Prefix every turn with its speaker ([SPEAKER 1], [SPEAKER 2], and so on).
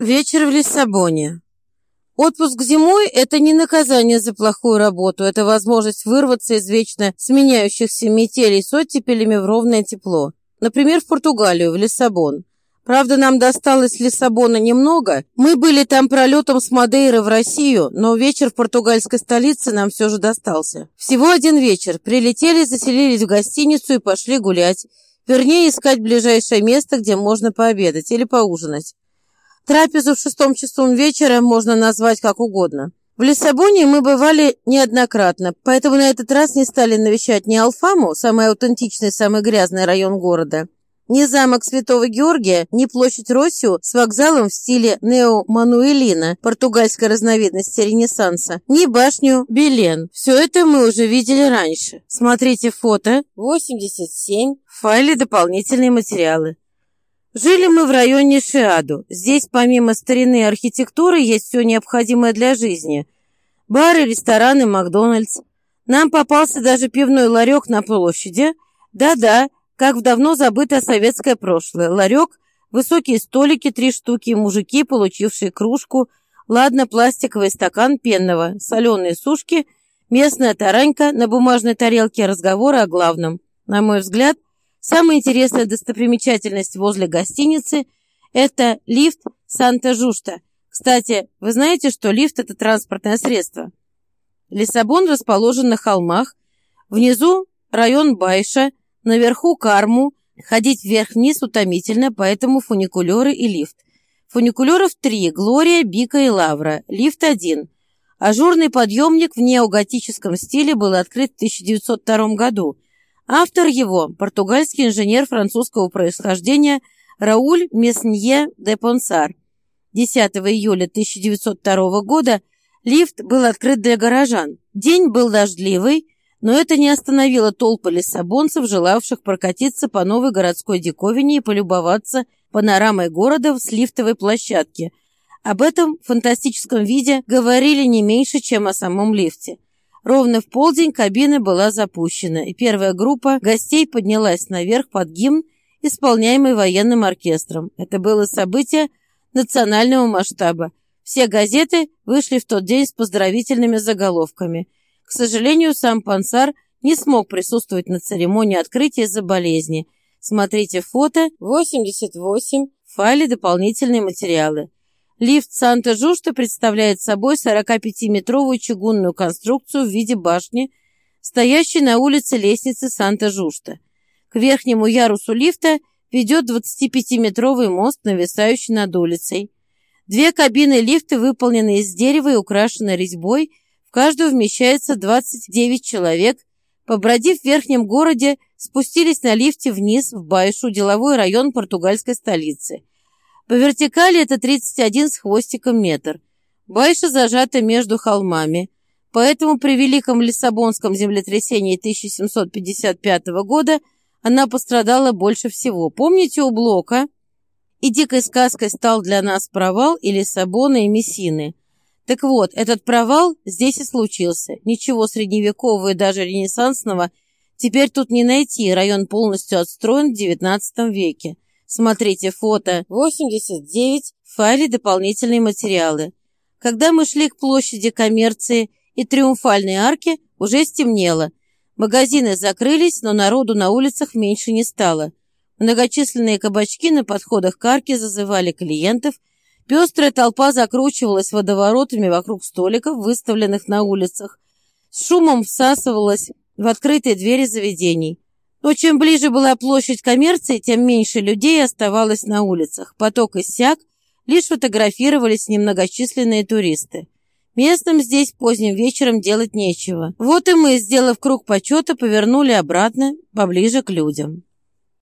[SPEAKER 1] Вечер в Лиссабоне. Отпуск зимой – это не наказание за плохую работу, это возможность вырваться из вечно сменяющихся метелей с оттепелями в ровное тепло. Например, в Португалию, в Лиссабон. Правда, нам досталось Лиссабона немного. Мы были там пролетом с Мадейры в Россию, но вечер в португальской столице нам все же достался. Всего один вечер. Прилетели, заселились в гостиницу и пошли гулять. Вернее, искать ближайшее место, где можно пообедать или поужинать. Трапезу в шестом часу вечера можно назвать как угодно. В Лиссабоне мы бывали неоднократно, поэтому на этот раз не стали навещать ни Алфаму, самый аутентичный, самый грязный район города, ни замок Святого Георгия, ни площадь Росио с вокзалом в стиле нео-мануэлина, португальской разновидности Ренессанса, ни башню Белен. Все это мы уже видели раньше. Смотрите фото 87 в файле «Дополнительные материалы». Жили мы в районе Шиаду. Здесь помимо старины и архитектуры есть все необходимое для жизни. Бары, рестораны, Макдональдс. Нам попался даже пивной ларек на площади. Да-да, как в давно забытое советское прошлое. Ларек, высокие столики, три штуки, мужики, получившие кружку, ладно, пластиковый стакан пенного, соленые сушки, местная таранька, на бумажной тарелке разговоры о главном. На мой взгляд – Самая интересная достопримечательность возле гостиницы – это лифт Санта-Жушта. Кстати, вы знаете, что лифт – это транспортное средство? Лиссабон расположен на холмах. Внизу район Байша, наверху Карму. Ходить вверх-вниз утомительно, поэтому фуникулеры и лифт. Фуникулеров три – Глория, Бика и Лавра. Лифт один. Ажурный подъемник в неоготическом стиле был открыт в 1902 году – Автор его – португальский инженер французского происхождения Рауль Меснье де Понсар. 10 июля 1902 года лифт был открыт для горожан. День был дождливый, но это не остановило толпы лиссабонцев, желавших прокатиться по новой городской диковине и полюбоваться панорамой города с лифтовой площадки. Об этом фантастическом виде говорили не меньше, чем о самом лифте. Ровно в полдень кабина была запущена, и первая группа гостей поднялась наверх под гимн, исполняемый военным оркестром. Это было событие национального масштаба. Все газеты вышли в тот день с поздравительными заголовками. К сожалению, сам Пансар не смог присутствовать на церемонии открытия из-за болезни. Смотрите фото 88 в файле «Дополнительные материалы». Лифт Санта-Жушта представляет собой 45-метровую чугунную конструкцию в виде башни, стоящей на улице лестницы Санта-Жушта. К верхнему ярусу лифта ведет 25-метровый мост, нависающий над улицей. Две кабины лифта выполнены из дерева и украшены резьбой. В каждую вмещается 29 человек. Побродив в верхнем городе, спустились на лифте вниз в Байшу, деловой район португальской столицы. По вертикали это 31 с хвостиком метр. Байша зажата между холмами. Поэтому при Великом Лиссабонском землетрясении 1755 года она пострадала больше всего. Помните у Блока? И дикой сказкой стал для нас провал и Лиссабона, и Мессины. Так вот, этот провал здесь и случился. Ничего средневекового и даже ренессансного теперь тут не найти, район полностью отстроен в XIX веке. Смотрите фото 89 в файле «Дополнительные материалы». Когда мы шли к площади коммерции и Триумфальной арке, уже стемнело. Магазины закрылись, но народу на улицах меньше не стало. Многочисленные кабачки на подходах к арке зазывали клиентов. Пестрая толпа закручивалась водоворотами вокруг столиков, выставленных на улицах. С шумом всасывалась в открытые двери заведений. Но чем ближе была площадь коммерции, тем меньше людей оставалось на улицах. Поток иссяк, лишь фотографировались немногочисленные туристы. Местным здесь поздним вечером делать нечего. Вот и мы, сделав круг почета, повернули обратно, поближе к людям.